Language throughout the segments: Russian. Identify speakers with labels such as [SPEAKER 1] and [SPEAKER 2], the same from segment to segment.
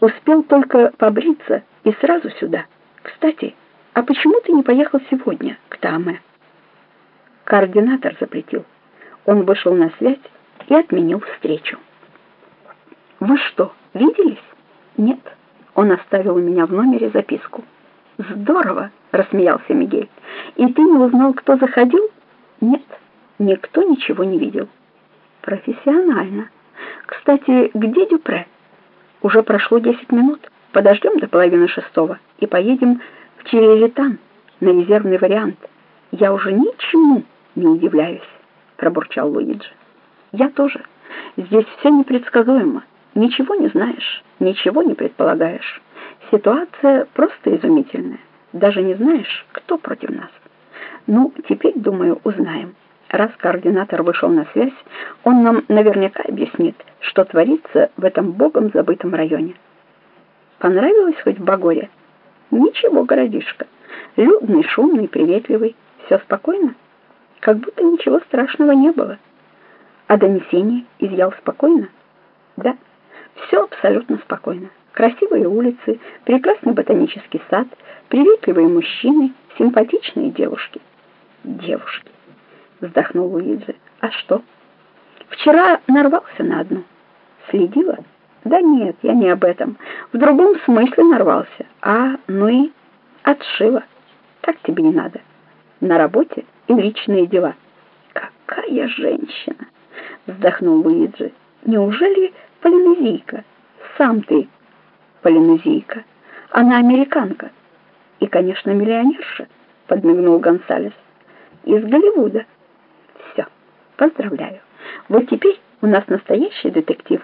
[SPEAKER 1] Успел только побриться и сразу сюда. Кстати, а почему ты не поехал сегодня к Таме? Координатор запретил. Он вышел на связь и отменил встречу. Вы что, виделись? Нет. Он оставил у меня в номере записку. Здорово, рассмеялся Мигель. И ты не узнал, кто заходил? Нет, никто ничего не видел. Профессионально. Кстати, где Дюпре? Уже прошло десять минут. Подождем до половины шестого и поедем в Чилилитан на резервный вариант. Я уже ничему не удивляюсь, пробурчал Луиджи. Я тоже. Здесь все непредсказуемо. Ничего не знаешь, ничего не предполагаешь. Ситуация просто изумительная. Даже не знаешь, кто против нас. Ну, теперь, думаю, узнаем. Раз координатор вышел на связь, он нам наверняка объяснит, что творится в этом богом забытом районе. Понравилось хоть в Багоре? Ничего, городишко. Людный, шумный, приветливый. Все спокойно? Как будто ничего страшного не было. А донесение изъял спокойно? Да, все абсолютно спокойно. Красивые улицы, прекрасный ботанический сад, приветливые мужчины, симпатичные девушки. Девушки вздохнул Луиджи. А что? Вчера нарвался на одну. Следила? Да нет, я не об этом. В другом смысле нарвался. А, ну и отшила. Так тебе не надо. На работе и личные дела. Какая женщина! Вздохнул Луиджи. Неужели полинезийка? Сам ты полинезийка. Она американка. И, конечно, миллионерша, подмигнул Гонсалес. Из Голливуда. Поздравляю. Вот теперь у нас настоящий детектив.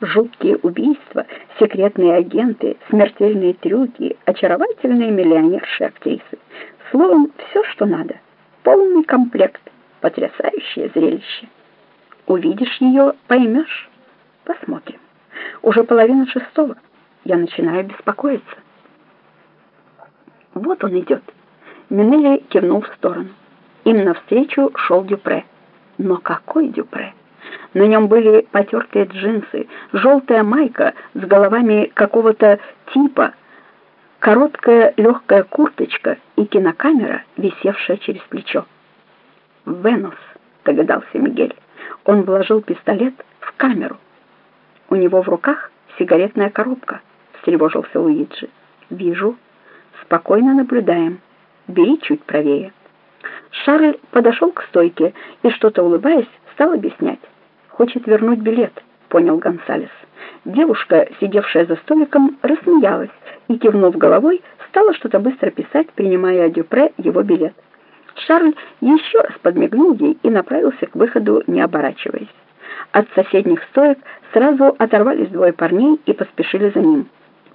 [SPEAKER 1] Жуткие убийства, секретные агенты, смертельные трюки, очаровательные миллионерши-актрисы. Словом, все, что надо. Полный комплект. Потрясающее зрелище. Увидишь ее, поймешь. Посмотрим. Уже половина шестого. Я начинаю беспокоиться. Вот он идет. Минелли кивнул в сторону. Им навстречу шел Дюпре. Но какой Дюпре? На нем были потертые джинсы, желтая майка с головами какого-то типа, короткая легкая курточка и кинокамера, висевшая через плечо. «Венус», — догадался Мигель. Он вложил пистолет в камеру. У него в руках сигаретная коробка, встревожился Луиджи. «Вижу. Спокойно наблюдаем. Бери чуть правее». Шарль подошел к стойке и, что-то улыбаясь, стал объяснять. «Хочет вернуть билет», — понял Гонсалес. Девушка, сидевшая за столиком, рассмеялась и, кивнув головой, стала что-то быстро писать, принимая Дюпре его билет. Шарль еще раз подмигнул ей и направился к выходу, не оборачиваясь. От соседних стоек сразу оторвались двое парней и поспешили за ним.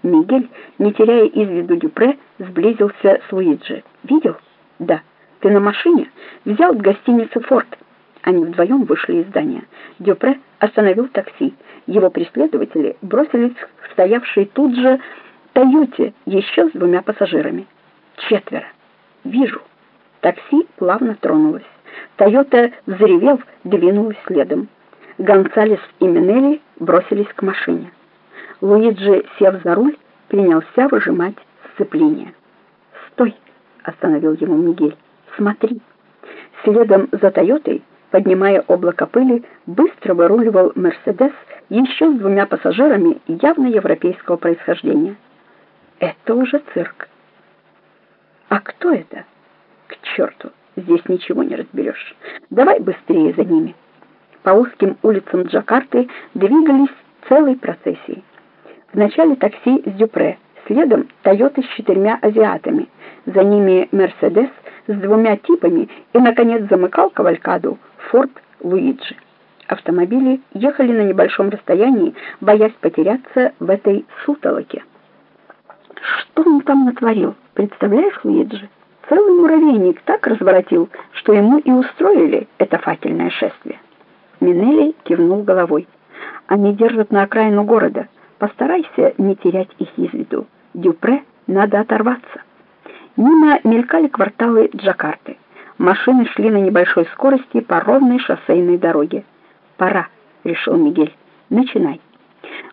[SPEAKER 1] Мигель, не теряя из виду Дюпре, сблизился с Луиджи. «Видел?» «Да». Ты на машине? Взял в гостинице «Форд». Они вдвоем вышли из здания. Дюпре остановил такси. Его преследователи бросились к стоявшей тут же «Тойоте» еще с двумя пассажирами. Четверо. Вижу. Такси плавно тронулось. «Тойота», взревев, двинулась следом. Гонсалес и Минелли бросились к машине. Луиджи, сев за руль, принялся выжимать сцепление. «Стой!» — остановил его Мигель. Смотри. Следом за Тойотой, поднимая облако пыли, быстро выруливал Мерседес еще с двумя пассажирами явно европейского происхождения. Это уже цирк. А кто это? К черту, здесь ничего не разберешь. Давай быстрее за ними. По узким улицам Джакарты двигались целой процессией. Вначале такси с Дюпре, следом Тойота с четырьмя азиатами, за ними Мерседес с двумя типами и, наконец, замыкал кавалькаду Форд Луиджи. Автомобили ехали на небольшом расстоянии, боясь потеряться в этой сутолоке. Что он там натворил? Представляешь, Луиджи? Целый муравейник так разворотил, что ему и устроили это факельное шествие. Минелли кивнул головой. Они держат на окраину города. Постарайся не терять их из виду. Дюпре надо оторваться. Мимо мелькали кварталы Джакарты. Машины шли на небольшой скорости по ровной шоссейной дороге. «Пора», — решил Мигель. «Начинай».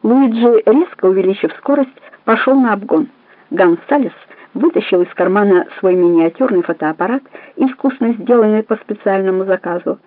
[SPEAKER 1] Луиджи, резко увеличив скорость, пошел на обгон. Гонсалес вытащил из кармана свой миниатюрный фотоаппарат, искусно сделанный по специальному заказу.